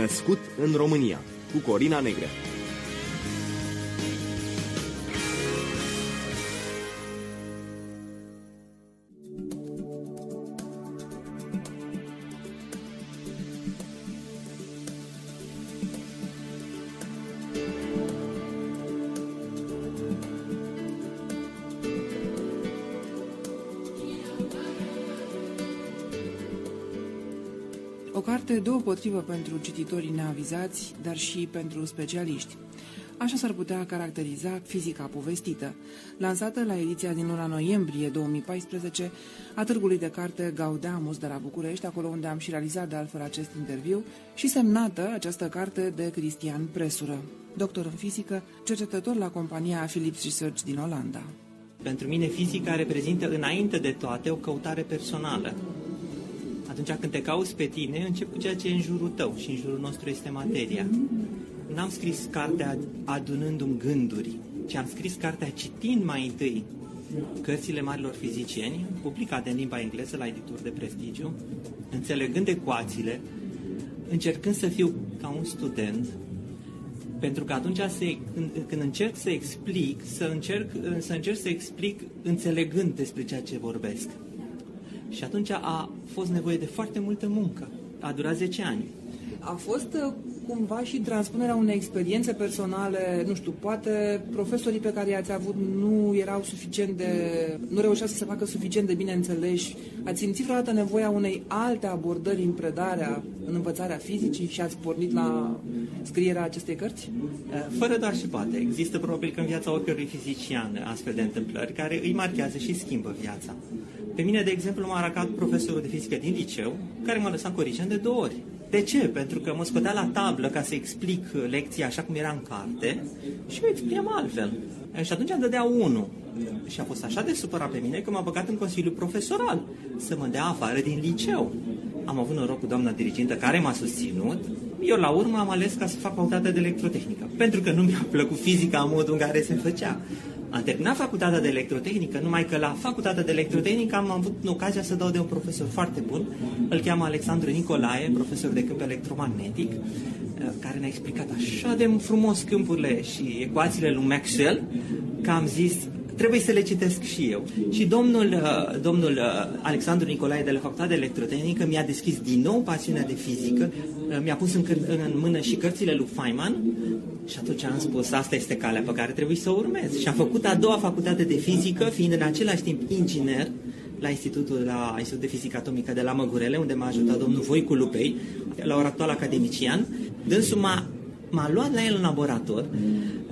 Născut în România, cu Corina Negre. Deopotrivă pentru cititorii neavizați, dar și pentru specialiști. Așa s-ar putea caracteriza fizica povestită, lansată la ediția din luna noiembrie 2014 a târgului de carte Gaudeamus de la București, acolo unde am și realizat de altfel acest interviu, și semnată această carte de Cristian Presură, doctor în fizică, cercetător la compania Philips Research din Olanda. Pentru mine fizica reprezintă înainte de toate o căutare personală. Atunci când te cauți pe tine, încep cu ceea ce e în jurul tău și în jurul nostru este materia. N-am scris cartea adunându-mi gânduri, ci am scris cartea citind mai întâi cărțile marilor fizicieni, publicate în limba engleză la editori de prestigiu, înțelegând ecuațiile, încercând să fiu ca un student, pentru că atunci se, când, când încerc să explic, să încerc, să încerc să explic înțelegând despre ceea ce vorbesc. Și atunci a fost nevoie de foarte multă muncă. A durat 10 ani. A fost uh, cumva și transpunerea unei experiențe personale, nu știu, poate profesorii pe care i-ați avut nu erau suficient de, nu reușeau să se facă suficient de bine înțeleși. Ați simțit vreodată nevoia unei alte abordări în predarea, în învățarea fizicii și ați pornit la scrierea acestei cărți? Uh, fără doar și poate. Există probabil că în viața oricărui fizician astfel de întâmplări care îi marchează și schimbă viața. Pe mine, de exemplu, m-a aracat profesorul de fizică din liceu, care m-a lăsat corigent de două ori. De ce? Pentru că mă scotea la tablă ca să explic lecția așa cum era în carte și o exprimam altfel. Și atunci îmi dădea unul. Și a fost așa de supărat pe mine că m-a băgat în Consiliul Profesoral să mă dea afară din liceu. Am avut noroc cu doamna dirigintă care m-a susținut. Eu la urmă am ales ca să fac facultatea de electrotehnică, pentru că nu mi-a plăcut fizica în modul în care se făcea. Am terminat facultatea de electrotehnică, numai că la facultatea de electrotehnică am avut ocazia să dau de un profesor foarte bun. Îl cheamă Alexandru Nicolae, profesor de câmp electromagnetic, care ne-a explicat așa de frumos câmpurile și ecuațiile lui Maxwell, că am zis, trebuie să le citesc și eu. Și domnul, uh, domnul uh, Alexandru Nicolae de la Facultatea de Electrotehnică mi-a deschis din nou pasiunea de fizică, uh, mi-a pus în, în mână și cărțile lui Feynman și atunci am spus, asta este calea pe care trebuie să o urmez. Și am făcut a doua facultate de fizică, fiind în același timp inginer, la Institutul, la Institutul de Fizică Atomică de la Măgurele, unde m-a ajutat domnul Voicu Lupei, la ora actual academician. Dânsul m-a m-a luat la el în laborator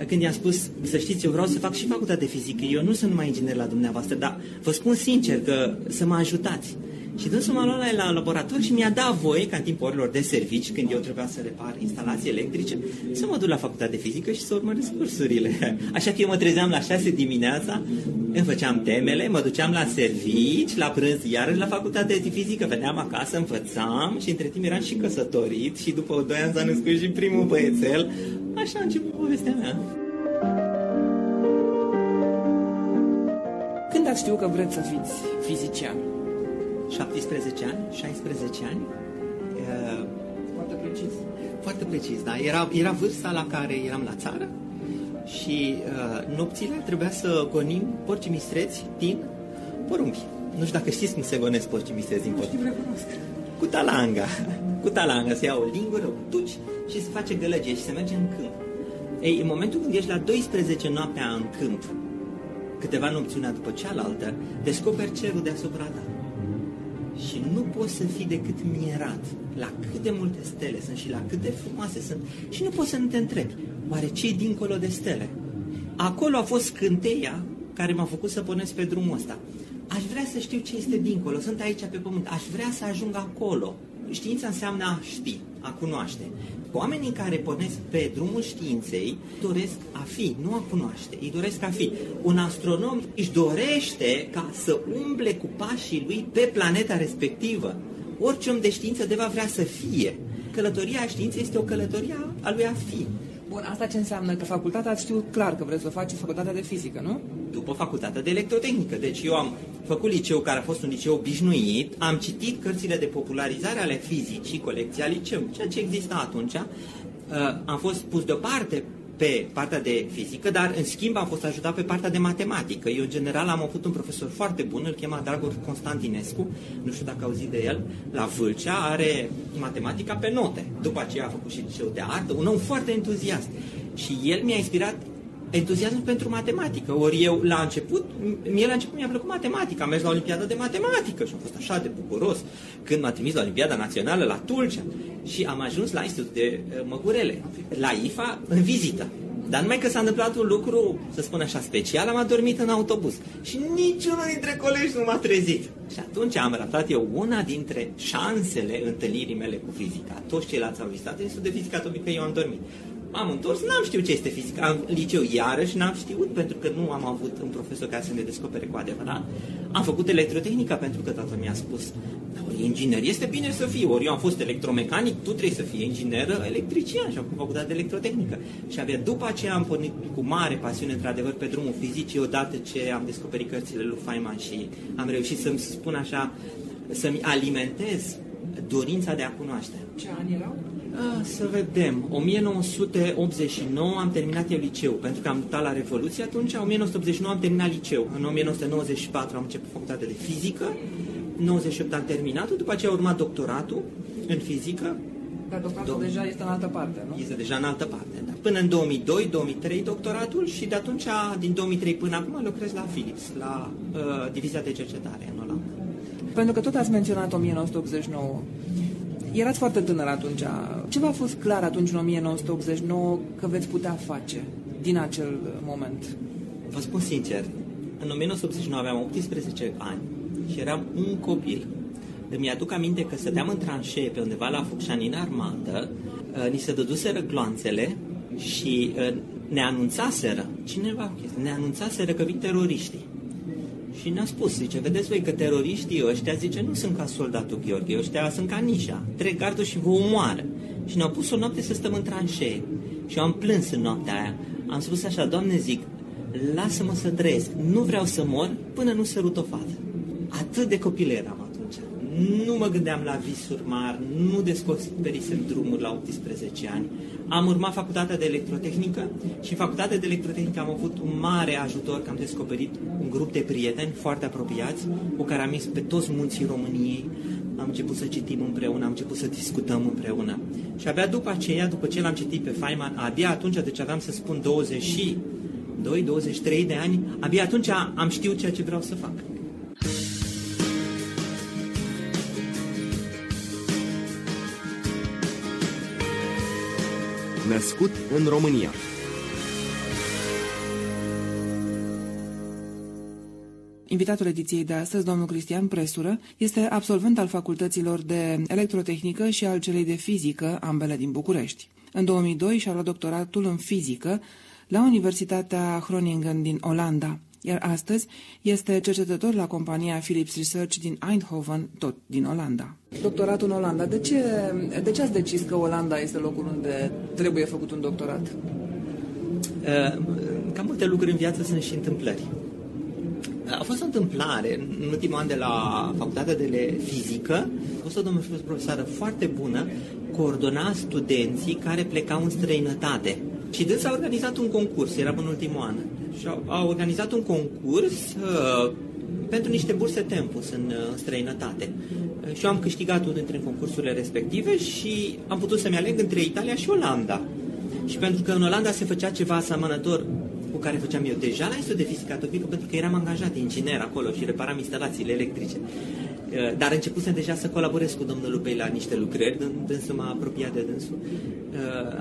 când i-am spus, să știți, eu vreau să fac și facultate de fizică, eu nu sunt numai inginer la dumneavoastră, dar vă spun sincer că să mă ajutați. Și dânsul m-a luat la el la laborator și mi-a dat voie, ca în timpul orilor de servici, când eu trebuia să repar instalații electrice, să mă duc la facultate de fizică și să urmăresc cursurile. Așa că eu mă trezeam la 6 dimineața, îmi făceam temele, mă duceam la servici, la prânz, iarăși la facultate de fizică, veneam acasă, învățam și între timp eram și căsătorit și după 2 ani s-a născut și primul băiețel. Așa a început povestea mea. Când ați știut că vreți să fiți fizician? 17 ani, 16 ani. Foarte precis. Foarte precis, da. Era, era vârsta la care eram la țară și uh, nopțile trebuia să gonim porci mistreți din porumbi. Nu știu dacă știți cum se gonesc porci mistreți din porumbi. Cu talanga. Cu talanga se ia o lingură, un tuci și se face gălăgie și se merge în câmp. Ei, în momentul când ești la 12 noaptea în câmp, câteva nopți una după cealaltă, descoperi cerul deasupra ta și nu poți să fii decât mirat la cât de multe stele sunt și la cât de frumoase sunt și nu poți să nu te întrebi, oare ce dincolo de stele? Acolo a fost scânteia care m-a făcut să pornesc pe drumul ăsta. Aș vrea să știu ce este dincolo, sunt aici pe pământ, aș vrea să ajung acolo. Știința înseamnă a ști, a cunoaște. Oamenii care pornesc pe drumul științei doresc a fi, nu a cunoaște, îi doresc a fi. Un astronom își dorește ca să umble cu pașii lui pe planeta respectivă. Orice om de știință deva vrea să fie. Călătoria științei este o călătorie a lui a fi. Bun, asta ce înseamnă? Că facultatea ați știut clar că vreți să faceți facultatea de fizică, nu? după facultatea de electrotehnică. Deci eu am făcut liceu care a fost un liceu obișnuit, am citit cărțile de popularizare ale fizicii, colecția liceu, ceea ce exista atunci, uh, am fost pus deoparte pe partea de fizică, dar în schimb am fost ajutat pe partea de matematică. Eu, în general, am avut un profesor foarte bun, îl chema Dragor Constantinescu, nu știu dacă auzit de el, la Vâlcea, are matematica pe note. După aceea a făcut și liceu de artă, un om foarte entuziast. Și el mi-a inspirat entuziasm pentru matematică. Ori eu, la început, mie la început mi-a plăcut matematica. Am mers la Olimpiada de Matematică și am fost așa de bucuros când m-a trimis la Olimpiada Națională la Tulcea și am ajuns la Institutul de uh, Măgurele, la IFA, în vizită. Dar numai că s-a întâmplat un lucru, să spun așa, special, am adormit în autobuz. Și niciunul dintre colegi nu m-a trezit. Și atunci am ratat eu una dintre șansele întâlnirii mele cu fizica. Toți ceilalți au vizitat Institutul de Fizică Atomică, eu am dormit. M-am întors, n-am știut ce este fizică. Am liceu iarăși, n-am știut pentru că nu am avut un profesor care să ne descopere cu adevărat. Am făcut electrotehnica pentru că tatăl mi-a spus ori inginer este bine să fii, ori eu am fost electromecanic, tu trebuie să fii inginer electrician și am făcut de electrotehnică. Și abia după aceea am pornit cu mare pasiune, într-adevăr, pe drumul fizicii, odată ce am descoperit cărțile lui Feynman și am reușit să-mi spun așa, să-mi alimentez dorința de a cunoaște. Ce ani erau? A, să vedem. 1989 am terminat eu liceu, pentru că am luptat la Revoluție. Atunci, în 1989 am terminat liceu. În 1994 am început facultatea de fizică. 98 am terminat după aceea a urmat doctoratul în fizică. Dar doctoratul Do- deja este în altă parte, nu? Este deja în altă parte, da. Până în 2002-2003 doctoratul și de atunci, din 2003 până acum, lucrez la Philips, la uh, divizia de cercetare în Olanda. Pentru că tot ați menționat 1989. Erați foarte tânăr atunci. Ce v-a fost clar atunci, în 1989, că veți putea face din acel moment? Vă spun sincer, în 1989 aveam 18 ani și eram un copil. Îmi aduc aminte că stăteam în tranșee pe undeva la Focșani în armată, uh, ni se dăduseră gloanțele și uh, ne anunțaseră, cineva, ne anunțaseră că vin teroriștii. Și ne-a spus, zice, vedeți voi că teroriștii ăștia, zice, nu sunt ca soldatul Gheorghe, ăștia sunt ca nișa, trec gardul și vă omoară. Și ne-au pus o noapte să stăm în tranșee. Și eu am plâns în noaptea aia. Am spus așa, Doamne, zic, lasă-mă să trăiesc, nu vreau să mor până nu sărut o fată. Atât de copil eram atunci. Nu mă gândeam la visuri mari, nu descoperisem drumuri la 18 ani. Am urmat facultatea de electrotehnică și în facultatea de electrotehnică am avut un mare ajutor că am descoperit un grup de prieteni foarte apropiați cu care am mers pe toți munții României. Am început să citim împreună, am început să discutăm împreună. Și abia după aceea, după ce l-am citit pe Feynman, abia atunci, deci aveam să spun 22, 23 de ani, abia atunci am știut ceea ce vreau să fac. Născut în România Invitatul ediției de astăzi, domnul Cristian Presură, este absolvent al facultăților de electrotehnică și al celei de fizică, ambele din București. În 2002 și-a luat doctoratul în fizică la Universitatea Groningen din Olanda iar astăzi este cercetător la compania Philips Research din Eindhoven, tot din Olanda. Doctoratul în Olanda. De ce, de ce ați decis că Olanda este locul unde trebuie făcut un doctorat? Uh, ca multe lucruri în viață sunt și întâmplări. A fost o întâmplare în ultimul an de la facultatea de fizică. A fost o domnul profesoară foarte bună, coordona studenții care plecau în străinătate. Și dânsa a organizat un concurs, era în ultimul an și au, au organizat un concurs uh, pentru niște burse Tempus în, uh, în străinătate. Uh, și eu am câștigat unul dintre concursurile respective și am putut să-mi aleg între Italia și Olanda. Și pentru că în Olanda se făcea ceva asemănător cu care făceam eu deja la Institutul de Fizică Atomică, pentru că eram angajat inginer acolo și reparam instalațiile electrice. Uh, dar începusem deja să colaborez cu domnul Lupei la niște lucrări, dânsul m-a apropiat de dânsul.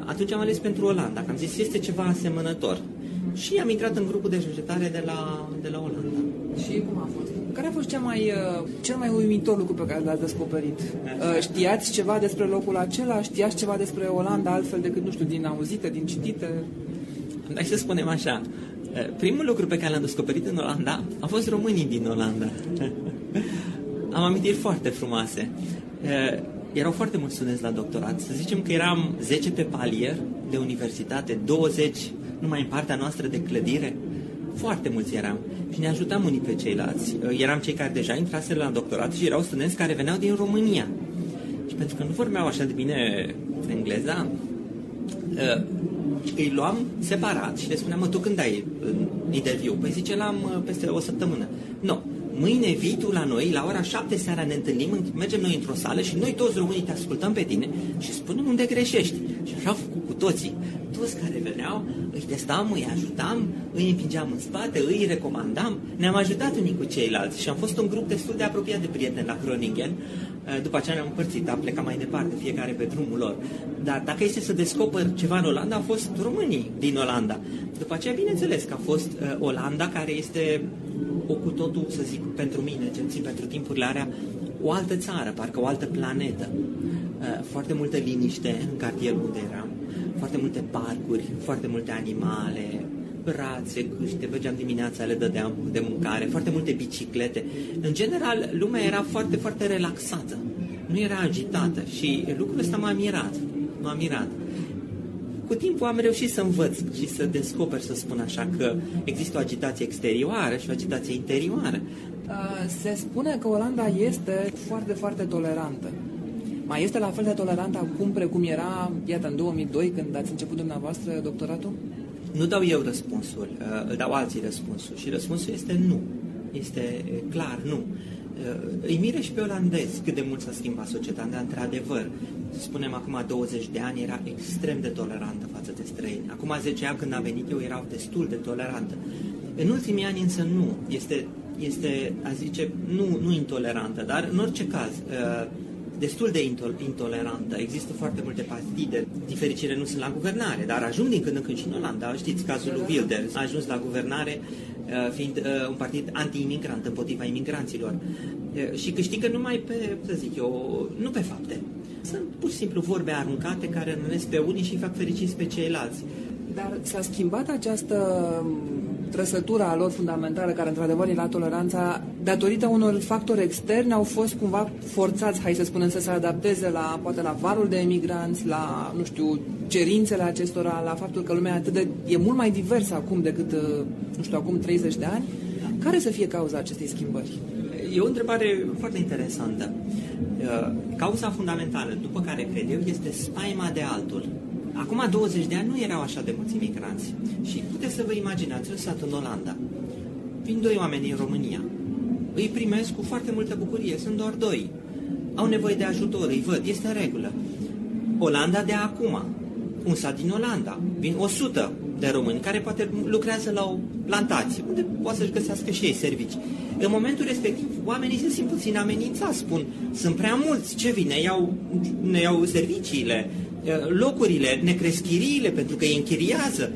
Atunci am ales pentru Olanda, că am zis, este ceva asemănător și am intrat în grupul de cercetare de la, de la Olanda. Și cum a fost? Care a fost cea mai, uh, cel mai uimitor lucru pe care l-ați descoperit? Uh, știați ceva despre locul acela? Știați ceva despre Olanda altfel decât, nu știu, din auzite, din citite? Hai să spunem așa. Uh, primul lucru pe care l-am descoperit în Olanda a fost românii din Olanda. Am amintiri foarte frumoase. Erau foarte mulți studenți la doctorat. Să zicem că eram 10 pe palier de universitate, 20 numai în partea noastră de clădire, Foarte mulți eram și ne ajutam unii pe ceilalți. Uh, eram cei care deja intraseră la doctorat și erau studenți care veneau din România. Și pentru că nu vorbeau așa de bine engleza, uh, îi luam separat și le spuneam, mă, tu când ai interviu? Păi zice, l-am uh, peste o săptămână. Nu, no. Mâine vii tu la noi, la ora 7 seara ne întâlnim, mergem noi într-o sală și noi toți românii te ascultăm pe tine și spunem unde greșești. Și așa au făcut cu toții toți care veneau, îi testam, îi ajutam, îi împingeam în spate, îi recomandam. Ne-am ajutat unii cu ceilalți și am fost un grup destul de apropiat de prieteni la Groningen. Eh, după aceea ne-am împărțit, am plecat mai departe, fiecare pe drumul lor. Dar dacă este să descoper ceva în Olanda, au fost românii din Olanda. După aceea, bineînțeles că a fost uh, Olanda, care este o cu totul, să zic, pentru mine, ce pentru timpurile alea, o altă țară, parcă o altă planetă. Uh, foarte multă liniște în cartierul unde eram foarte multe parcuri, foarte multe animale, brațe, câște, mergeam dimineața, le dădeam de mâncare, foarte multe biciclete. În general, lumea era foarte, foarte relaxată. Nu era agitată și lucrul ăsta m-a mirat. M-a mirat. Cu timpul am reușit să învăț și să descoper, să spun așa, că există o agitație exterioară și o agitație interioară. Se spune că Olanda este foarte, foarte tolerantă. Mai este la fel de tolerant acum precum era, iată, în 2002, când ați început dumneavoastră doctoratul? Nu dau eu răspunsul, uh, îl dau alții răspunsul și răspunsul este nu. Este clar nu. Uh, îi mire și pe olandezi cât de mult s-a schimbat societatea, într-adevăr. Spunem, acum 20 de ani era extrem de tolerantă față de străini. Acum 10 ani când a venit eu erau destul de tolerantă. În ultimii ani însă nu. Este, este a zice, nu, nu intolerantă, dar în orice caz, uh, destul de intolerantă. Există foarte multe partide, difericire nu sunt la guvernare, dar ajung din când în când și în Olanda. Știți cazul lui Wilders, a ajuns la guvernare uh, fiind uh, un partid anti-imigrant, împotriva imigranților. Uh, și câștigă numai pe, să zic eu, nu pe fapte. Sunt pur și simplu vorbe aruncate care rănesc pe unii și fac fericiți pe ceilalți. Dar s-a schimbat această trăsătura lor fundamentală, care într-adevăr la toleranța, datorită unor factori externi, au fost cumva forțați, hai să spunem, să se adapteze la, poate la valul de emigranți, la, nu știu, cerințele acestora, la faptul că lumea atât de, e mult mai diversă acum decât, nu știu, acum 30 de ani. Care să fie cauza acestei schimbări? E o întrebare foarte interesantă. Cauza fundamentală, după care cred eu, este spaima de altul. Acum 20 de ani nu erau așa de mulți imigranți. Și puteți să vă imaginați un sat în Olanda. Vin doi oameni în România. Îi primesc cu foarte multă bucurie. Sunt doar doi. Au nevoie de ajutor, îi văd, este în regulă. Olanda de acum. Un sat din Olanda. Vin 100 de români care poate lucrează la o plantație, unde poate să-și găsească și ei servicii. În momentul respectiv, oamenii se simt puțin amenințați, spun, sunt prea mulți, ce vine, ne iau, ne iau serviciile, locurile, ne cresc chiriile pentru că îi închiriază.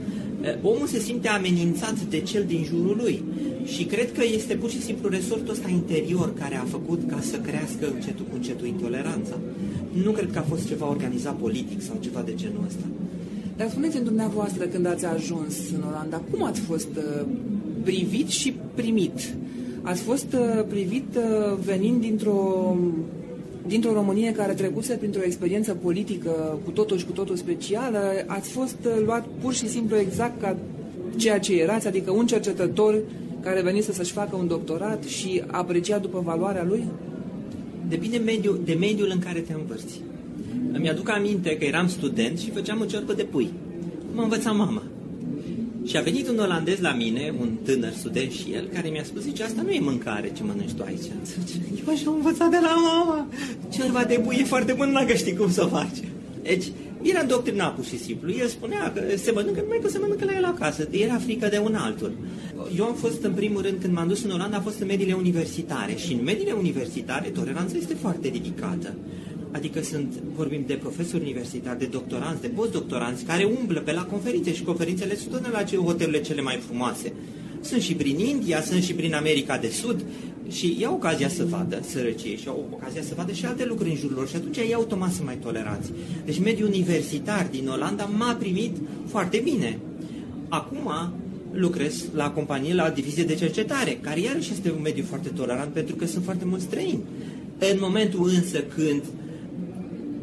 Omul se simte amenințat de cel din jurul lui și cred că este pur și simplu resortul ăsta interior care a făcut ca să crească încetul cu încetul intoleranța. Nu cred că a fost ceva organizat politic sau ceva de genul ăsta. Dar spuneți-mi dumneavoastră când ați ajuns în Olanda, cum ați fost uh, privit și primit? Ați fost uh, privit uh, venind dintr-o dintr-o Românie care trecuse printr-o experiență politică cu totul și cu totul specială, ați fost uh, luat pur și simplu exact ca ceea ce erați, adică un cercetător care venise să-și facă un doctorat și aprecia după valoarea lui? Depinde mediu, de mediul în care te învârți. Îmi aduc aminte că eram student și făceam o ciorbă de pui. Mă învăța mama. Și a venit un olandez la mine, un tânăr student și el, care mi-a spus, zice, asta nu e mâncare ce mănânci tu aici. Eu așa am învățat de la mama. Ceva de bui e foarte bun, n-a știi cum să o faci. Deci, era doctrinat pur și simplu. El spunea că se mănâncă numai că se mănâncă la el acasă. Era frică de un altul. Eu am fost, în primul rând, când m-am dus în Olanda, a fost în mediile universitare. Și în mediile universitare, toleranța este foarte ridicată. Adică sunt, vorbim de profesori universitari, de doctoranți, de postdoctoranți, care umblă pe la conferințe și conferințele sunt la hotelurile cele mai frumoase. Sunt și prin India, sunt și prin America de Sud și iau ocazia să vadă sărăcie și au ocazia să vadă și alte lucruri în jurul lor și atunci ei automat sunt mai toleranți. Deci mediul universitar din Olanda m-a primit foarte bine. Acum lucrez la companie, la divizie de cercetare, care iarăși este un mediu foarte tolerant pentru că sunt foarte mulți străini. În momentul însă când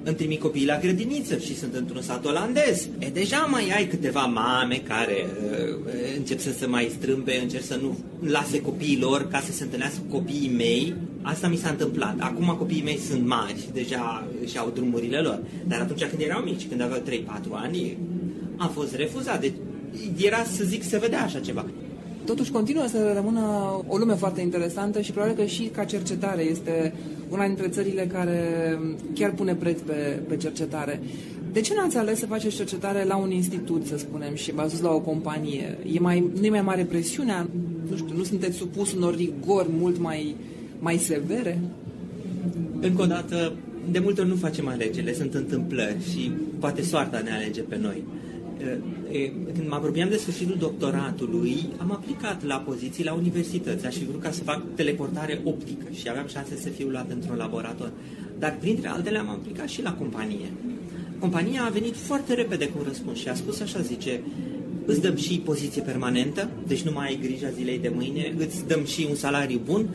îmi trimit copiii la grădiniță și sunt într-un sat olandez. E, deja mai ai câteva mame care uh, încep să se mai strâmbe, încep să nu lase copiii lor ca să se întâlnească cu copiii mei. Asta mi s-a întâmplat. Acum copiii mei sunt mari și deja și au drumurile lor. Dar atunci când erau mici, când aveau 3-4 ani, am fost refuzat. Deci era, să zic, să vedea așa ceva. Totuși continuă să rămână o lume foarte interesantă și probabil că și ca cercetare este una dintre țările care chiar pune preț pe, pe cercetare. De ce n-ați ales să faceți cercetare la un institut, să spunem, și v-ați dus la o companie? E mai, nu e mai mare presiunea? Nu știu, nu sunteți supus unor rigori mult mai, mai severe? Încă o dată, de multe ori nu facem alegerile, sunt întâmplări și poate soarta ne alege pe noi. Când mă apropiam de sfârșitul doctoratului, am aplicat la poziții la universități. Aș fi vrut ca să fac teleportare optică și aveam șanse să fiu luat într-un laborator. Dar printre altele am aplicat și la companie. Compania a venit foarte repede cu un răspuns și a spus așa, zice, îți dăm și poziție permanentă, deci nu mai ai grija zilei de mâine, îți dăm și un salariu bun,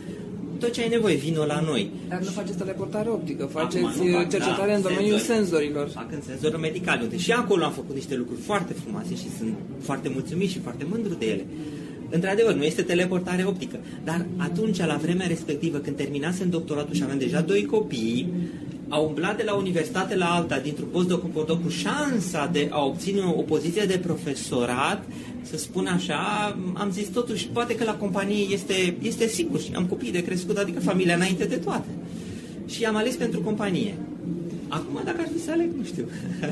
tot ce ai nevoie, vină la noi. Dar nu faceți teleportare optică, faceți fac, uh, cercetare da, în domeniul senzori. senzorilor. Fac în senzori medicale, unde și acolo am făcut niște lucruri foarte frumoase și sunt foarte mulțumit și foarte mândru de ele. Într-adevăr, nu este teleportare optică, dar atunci, la vremea respectivă, când terminasem doctoratul și aveam deja doi copii, a umblat de la universitate la alta, dintr-un post de postdoc cu șansa de a obține o poziție de profesorat, să spun așa, am zis totuși, poate că la companie este, este sigur și am copii de crescut, adică familia înainte de toate. Și am ales pentru companie. Acum, dacă ar fi să aleg, nu știu.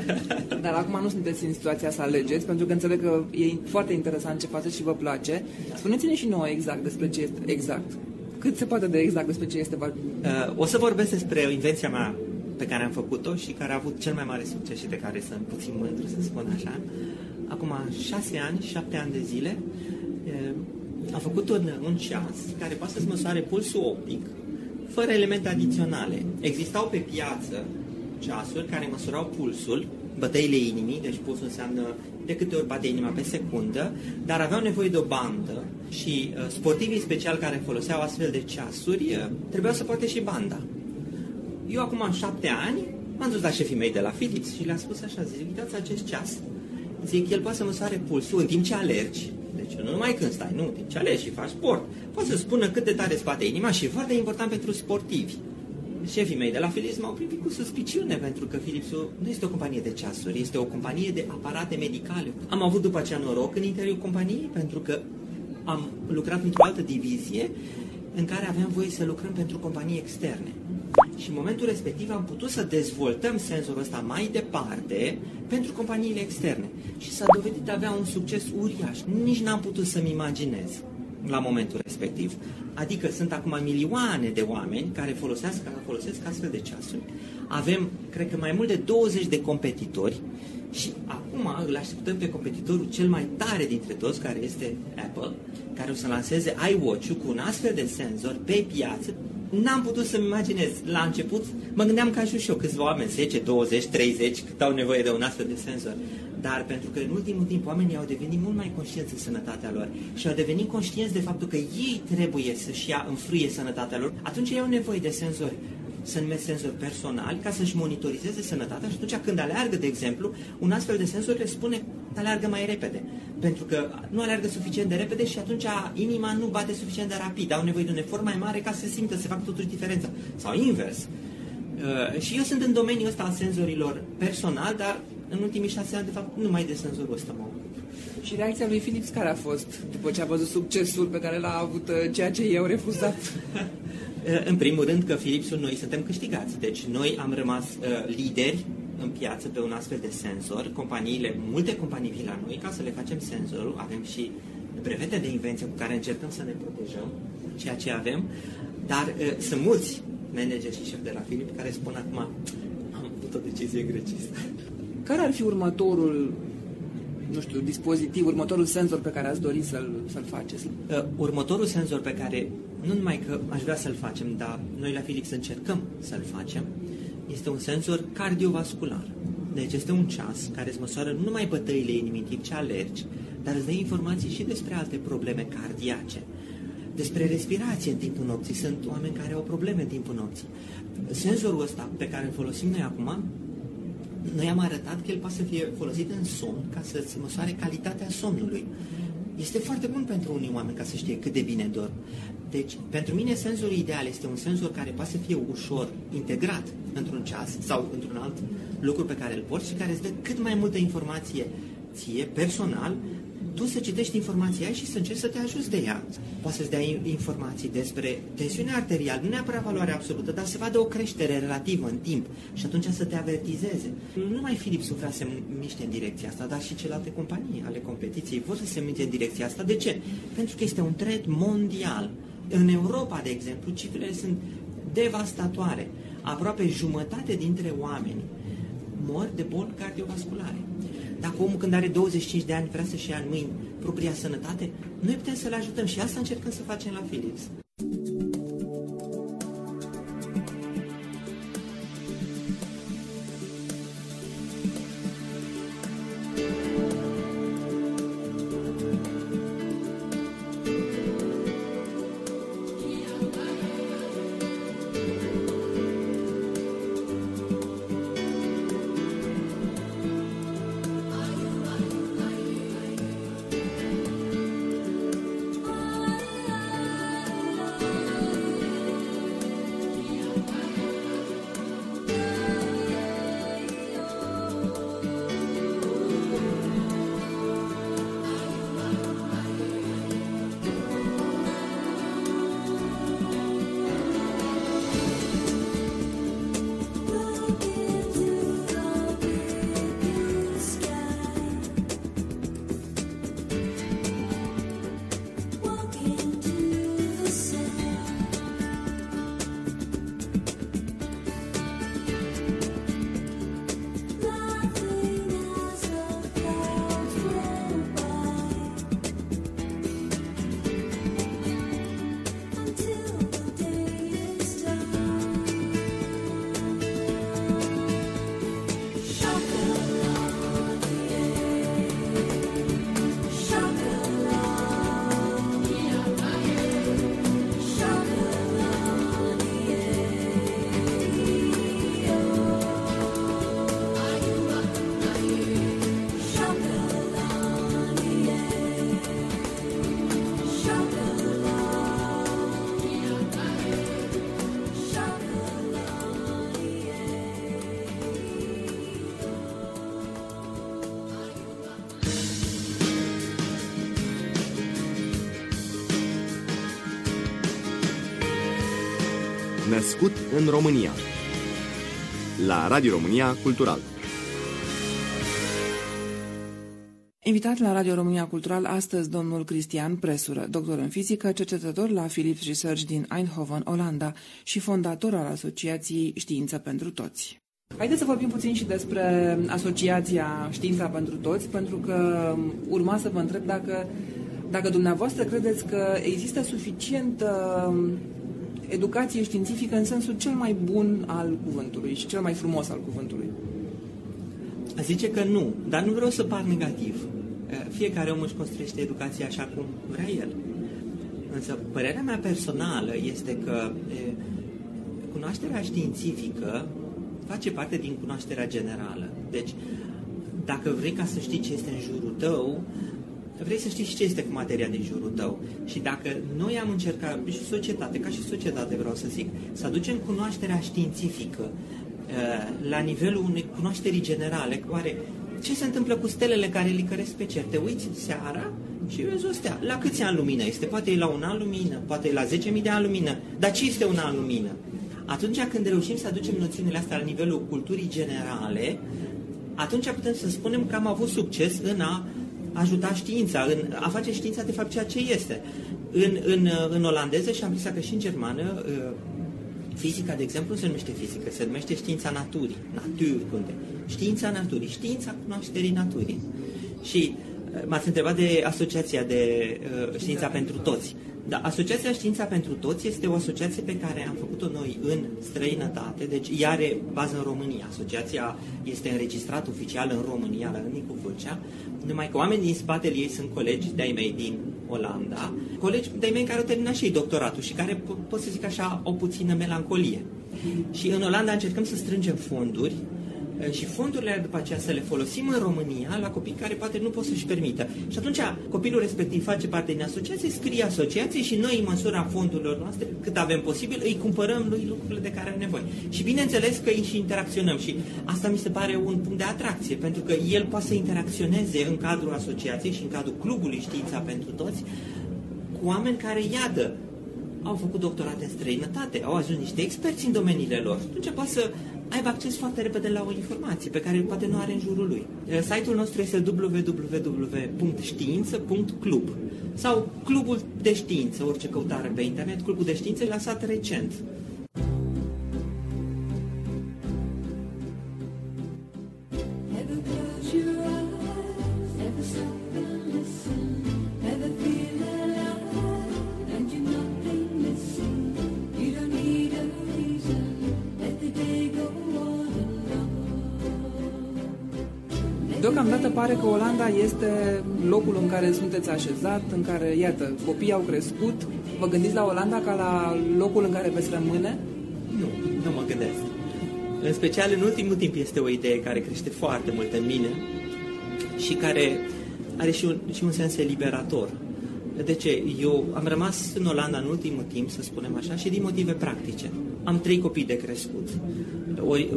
Dar acum nu sunteți în situația să alegeți, pentru că înțeleg că e foarte interesant ce faceți și vă place. Spuneți-ne și nouă exact despre ce este exact. Cât se poate de exact despre ce este vorba? Uh, o să vorbesc despre invenția mea pe care am făcut-o și care a avut cel mai mare succes și de care sunt puțin mândru, să spun așa. Acum șase ani, șapte ani de zile, am făcut un, un ceas care poate să-ți măsoare pulsul optic, fără elemente adiționale. Existau pe piață ceasuri care măsurau pulsul, bătăile inimii, deci pulsul înseamnă de câte ori bate inima pe secundă, dar aveau nevoie de o bandă și uh, sportivii special care foloseau astfel de ceasuri uh, trebuiau să poate și banda. Eu acum în șapte ani m-am dus la șefii mei de la Philips și le-am spus așa, zic, uitați acest ceas. Zic, el poate să măsoare pulsul în timp ce alergi. Deci nu numai când stai, nu, în timp ce alergi și faci sport. Poate să spună cât de tare spate inima și foarte important pentru sportivi. Șefii mei de la Philips m-au privit cu suspiciune pentru că Philips nu este o companie de ceasuri, este o companie de aparate medicale. Am avut după aceea noroc în interiorul companiei pentru că am lucrat într-o altă divizie în care aveam voie să lucrăm pentru companii externe. Și în momentul respectiv am putut să dezvoltăm senzorul ăsta mai departe pentru companiile externe. Și s-a dovedit a avea un succes uriaș. Nici n-am putut să-mi imaginez la momentul respectiv. Adică sunt acum milioane de oameni care folosesc, care folosesc astfel de ceasuri. Avem, cred că, mai mult de 20 de competitori și acum îl așteptăm pe competitorul cel mai tare dintre toți, care este Apple, care o să lanseze iWatch-ul cu un astfel de senzor pe piață n-am putut să-mi imaginez. La început mă gândeam ca și eu câțiva oameni, 10, 20, 30, cât au nevoie de un astfel de senzor. Dar pentru că în ultimul timp oamenii au devenit mult mai conștienți de sănătatea lor și au devenit conștienți de faptul că ei trebuie să-și ia în frâie sănătatea lor, atunci ei au nevoie de senzori să numesc senzori personali ca să-și monitorizeze sănătatea și atunci când aleargă, de exemplu, un astfel de senzor le spune aleargă mai repede. Pentru că nu aleargă suficient de repede și atunci inima nu bate suficient de rapid. Au nevoie de un efort mai mare ca să simtă, să facă totuși diferența. Sau invers. Uh, și eu sunt în domeniul ăsta al senzorilor personal, dar în ultimii șase ani, de fapt, nu mai de senzorul ăsta mă și reacția lui Philips care a fost după ce a văzut succesul pe care l-a avut, uh, ceea ce ei au refuzat? în primul rând că Philipsul noi suntem câștigați. Deci noi am rămas uh, lideri în piață pe un astfel de senzor. Companiile, multe companii vin la noi ca să le facem senzorul. Avem și brevete de invenție cu care încercăm să ne protejăm ceea ce avem. Dar uh, sunt mulți manageri și șefi de la Philips care spun acum am avut o decizie grecistă. Care ar fi următorul nu știu, dispozitiv, următorul senzor pe care ați dori să-l, să-l faceți? Uh, următorul senzor pe care, nu numai că aș vrea să-l facem, dar noi la Philips încercăm să-l facem, este un senzor cardiovascular. Deci este un ceas care îți măsoară nu numai bătăile inimii în timp ce alergi, dar îți dă informații și despre alte probleme cardiace. Despre respirație în timpul nopții. Sunt oameni care au probleme în timpul nopții. Senzorul ăsta pe care îl folosim noi acum noi am arătat că el poate să fie folosit în somn ca să-ți măsoare calitatea somnului. Este foarte bun pentru unii oameni ca să știe cât de bine dorm. Deci, pentru mine, senzorul ideal este un senzor care poate să fie ușor integrat într-un ceas sau într-un alt lucru pe care îl porți și care îți dă cât mai multă informație ție, personal, tu să citești informația aia și să încerci să te ajuți de ea. Poate să-ți dea informații despre tensiunea arterială, nu neapărat valoare absolută, dar să vadă o creștere relativă în timp și atunci să te avertizeze. Nu numai Philips vrea să se miște în direcția asta, dar și celelalte companii ale competiției vor să se miște în direcția asta. De ce? Pentru că este un trend mondial. În Europa, de exemplu, cifrele sunt devastatoare. Aproape jumătate dintre oameni mor de boli cardiovasculare. Dacă omul când are 25 de ani vrea să-și ia în mâini propria sănătate, noi putem să-l ajutăm și asta încercăm să facem la Philips. Născut în România La Radio România Cultural Invitat la Radio România Cultural astăzi domnul Cristian Presură, doctor în fizică, cercetător la Philips Research din Eindhoven, Olanda și fondator al Asociației Știință pentru Toți. Haideți să vorbim puțin și despre Asociația Știința pentru Toți, pentru că urma să vă întreb dacă, dacă dumneavoastră credeți că există suficientă educație științifică în sensul cel mai bun al cuvântului și cel mai frumos al cuvântului. Zice că nu, dar nu vreau să par negativ. Fiecare om își construiește educația așa cum vrea el. Însă, părerea mea personală este că cunoașterea științifică face parte din cunoașterea generală. Deci, dacă vrei ca să știi ce este în jurul tău, vrei să știi și ce este cu materia din jurul tău. Și dacă noi am încercat, și societate, ca și societate vreau să zic, să aducem cunoașterea științifică uh, la nivelul unei cunoașteri generale, care ce se întâmplă cu stelele care licăresc pe cer? Te uiți seara și vezi o stea. La câți ani lumină este? Poate e la un an lumină, poate e la 10.000 de ani lumină. Dar ce este un an lumină? Atunci când reușim să aducem noțiunile astea la nivelul culturii generale, atunci putem să spunem că am avut succes în a ajuta știința, în a face știința de fapt ceea ce este. În, în, în olandeză și am zis că și în germană, uh, fizica, de exemplu, se numește fizică, se numește știința naturii, naturkunde, știința naturii, știința cunoașterii naturii. Și uh, m-ați întrebat de Asociația de uh, Știința pentru Toți. Da, Asociația Știința pentru Toți este o asociație pe care am făcut-o noi în străinătate, deci ea are bază în România. Asociația este înregistrată oficial în România, la Nicu Vârcea, numai că oamenii din spatele ei sunt colegi de-ai mei din Olanda, colegi de-ai mei care au terminat și ei doctoratul și care, pot să zic așa, o puțină melancolie. Și în Olanda încercăm să strângem fonduri și fondurile după aceea să le folosim în România la copii care poate nu pot să-și permită. Și atunci copilul respectiv face parte din asociație, scrie asociație și noi, în măsura fondurilor noastre, cât avem posibil, îi cumpărăm lui lucrurile de care are nevoie. Și bineînțeles că îi și interacționăm și asta mi se pare un punct de atracție, pentru că el poate să interacționeze în cadrul asociației și în cadrul clubului Știința pentru Toți cu oameni care, iată, au făcut doctorate în străinătate, au ajuns niște experți în domeniile lor. Atunci poate să aibă acces foarte repede la o informație pe care poate nu are în jurul lui. Eh, site-ul nostru este www.știință.club sau Clubul de Știință, orice căutare pe internet, Clubul de Știință lansat recent. Deocamdată pare că Olanda este locul în care sunteți așezat, în care, iată, copiii au crescut. Vă gândiți la Olanda ca la locul în care veți rămâne? Nu, nu mă gândesc. În special, în ultimul timp, este o idee care crește foarte mult în mine și care are și un, și un sens eliberator. De ce? Eu am rămas în Olanda în ultimul timp, să spunem așa, și din motive practice. Am trei copii de crescut.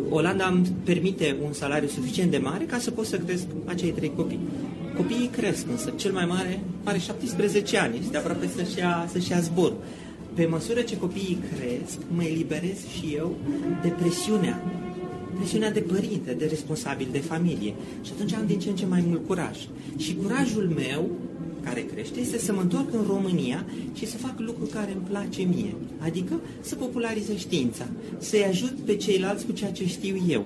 Olanda îmi permite un salariu suficient de mare ca să pot să cresc acei trei copii. Copiii cresc, însă cel mai mare are 17 ani, este aproape să-și ia, să-și ia zbor. Pe măsură ce copiii cresc, mă eliberez și eu de presiunea presiunea de părinte, de responsabil de familie. Și atunci am din ce în ce mai mult curaj. Și curajul meu care crește este să mă întorc în România și să fac lucruri care îmi place mie. Adică să popularizez știința, să-i ajut pe ceilalți cu ceea ce știu eu.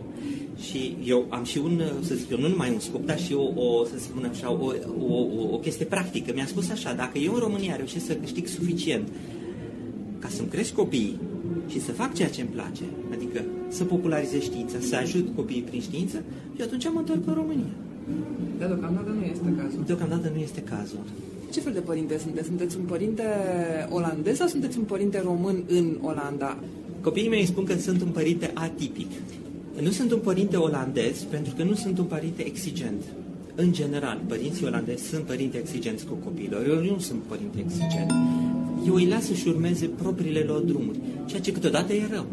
Și eu am și un, să zic eu, nu numai un scop, dar și o, o să spun așa, o, o, o, o chestie practică. Mi-a spus așa, dacă eu în România reușesc să câștig suficient ca să-mi cresc copiii și să fac ceea ce îmi place, adică să popularizez știința, să ajut copiii prin știință, și atunci mă întorc în România. Dar deocamdată nu este cazul. Deocamdată nu este cazul. Ce fel de părinte sunteți? Sunteți un părinte olandez sau sunteți un părinte român în Olanda? Copiii mei spun că sunt un părinte atipic. Nu sunt un părinte olandez pentru că nu sunt un părinte exigent. În general, părinții olandezi sunt părinte exigenți cu copiilor. Eu nu sunt părinte exigent. Eu îi las să-și urmeze propriile lor drumuri, ceea ce câteodată e rău.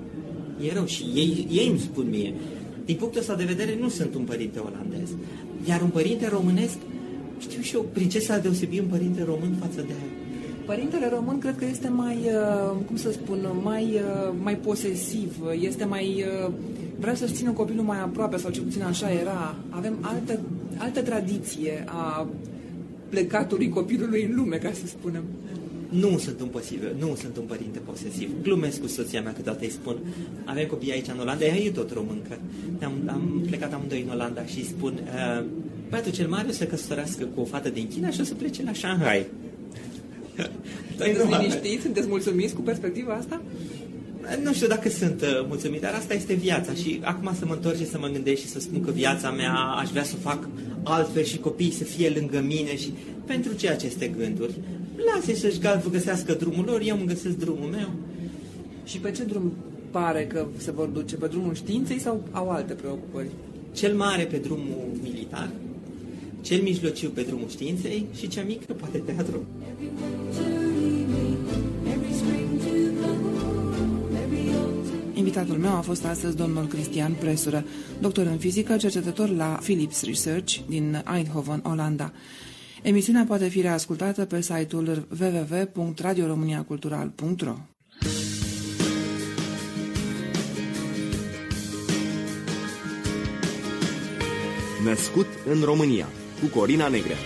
E rău și ei, ei îmi spun mie. Din punctul ăsta de vedere, nu sunt un părinte olandez. Iar un părinte românesc, știu și eu, prin ce s-a deosebit un părinte român față de Părintele român cred că este mai, uh, cum să spun, mai, uh, mai posesiv, este mai... Uh, vrea să-și țină copilul mai aproape, sau cel puțin așa era. Avem altă, altă tradiție a plecatului copilului în lume, ca să spunem. Nu sunt un posibil, nu sunt un părinte posesiv. Glumesc cu soția mea câteodată îi spun, avem copii aici în Olanda, ea e tot româncă. Am, am plecat amândoi în Olanda și îi spun, uh, băiatul cel mare o să căsătorească cu o fată din China și o să plece la Shanghai. Sunteți liniștiți? Sunteți mulțumiți cu perspectiva asta? Nu știu dacă sunt uh, mulțumit, dar asta este viața și acum să mă întorc și să mă gândesc și să spun că viața mea aș vrea să o fac altfel și copiii să fie lângă mine și pentru ce aceste gânduri? Lasă să-și găsească drumul lor, eu îmi găsesc drumul meu. Și pe ce drum pare că se vor duce? Pe drumul științei sau au alte preocupări? Cel mare pe drumul militar, cel mijlociu pe drumul științei și cea mică poate teatru. Invitatul meu a fost astăzi domnul Cristian Presură, doctor în fizică, cercetător la Philips Research din Eindhoven, Olanda. Emisiunea poate fi reascultată pe site-ul www.radioromaniacultural.ro Născut în România cu Corina Negrea